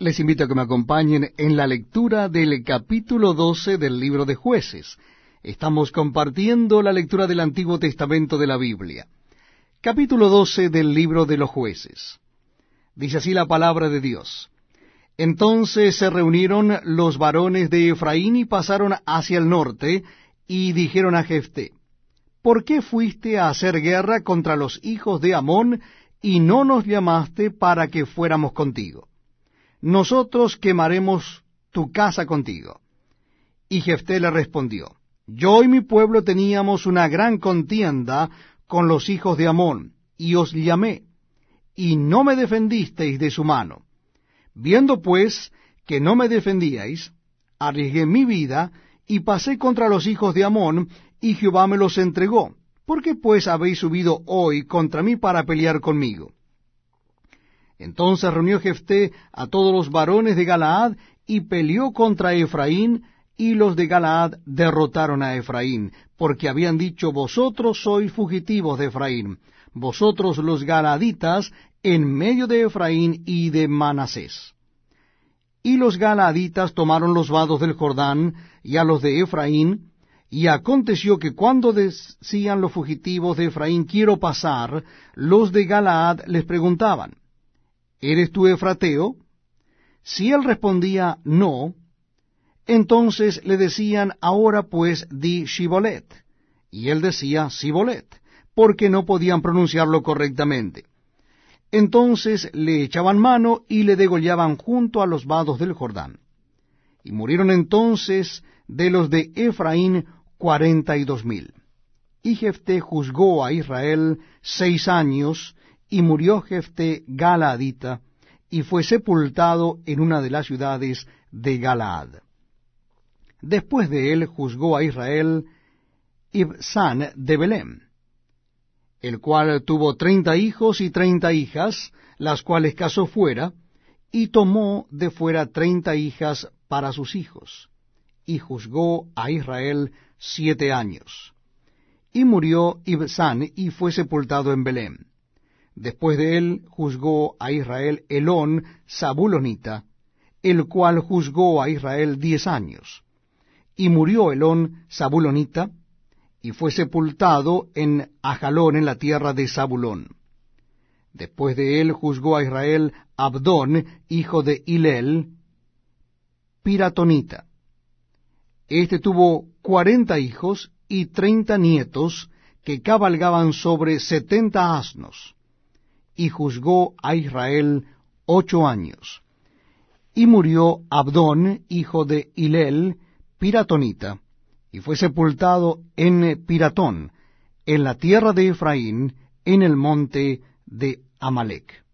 Les invito a que me acompañen en la lectura del capítulo 12 del libro de jueces. Estamos compartiendo la lectura del Antiguo Testamento de la Biblia. Capítulo 12 del libro de los jueces. Dice así la palabra de Dios. Entonces se reunieron los varones de Efraín y pasaron hacia el norte y dijeron a Jefté, ¿por qué fuiste a hacer guerra contra los hijos de Amón y no nos llamaste para que fuéramos contigo? Nosotros quemaremos tu casa contigo. Y Jefté le respondió, Yo y mi pueblo teníamos una gran contienda con los hijos de Amón, y os llamé, y no me defendisteis de su mano. Viendo pues que no me defendíais, arriesgué mi vida, y pasé contra los hijos de Amón, y Jehová me los entregó. ¿Por qué pues habéis subido hoy contra mí para pelear conmigo? Entonces reunió Jefté a todos los varones de Galaad y peleó contra Efraín, y los de Galaad derrotaron a Efraín, porque habían dicho, vosotros sois fugitivos de Efraín, vosotros los Galaaditas, en medio de Efraín y de Manasés. Y los Galaaditas tomaron los vados del Jordán y a los de Efraín, y aconteció que cuando decían los fugitivos de Efraín, quiero pasar, los de Galaad les preguntaban, ¿Eres tú Efrateo? Si él respondía no, entonces le decían, ahora pues di Shibolet. Y él decía Sibolet, porque no podían pronunciarlo correctamente. Entonces le echaban mano y le degollaban junto a los vados del Jordán. Y murieron entonces de los de Efraín cuarenta y dos mil. Y Jefté juzgó a Israel seis años, y murió Jefté Galaadita, y fue sepultado en una de las ciudades de Galaad. Después de él juzgó a Israel Ibsan de Belém, el cual tuvo treinta hijos y treinta hijas, las cuales casó fuera, y tomó de fuera treinta hijas para sus hijos, y juzgó a Israel siete años. Y murió Ibsan y fue sepultado en Belém. Después de él juzgó a Israel Elón Zabulonita, el cual juzgó a Israel diez años. Y murió Elón Zabulonita, y fue sepultado en Ajalón en la tierra de Zabulón. Después de él juzgó a Israel Abdón, hijo de Hilel, Piratonita. Este tuvo cuarenta hijos y treinta nietos que cabalgaban sobre setenta asnos y juzgó a Israel ocho años. Y murió Abdón, hijo de Hilel, piratonita, y fue sepultado en Piratón, en la tierra de Efraín, en el monte de Amalek.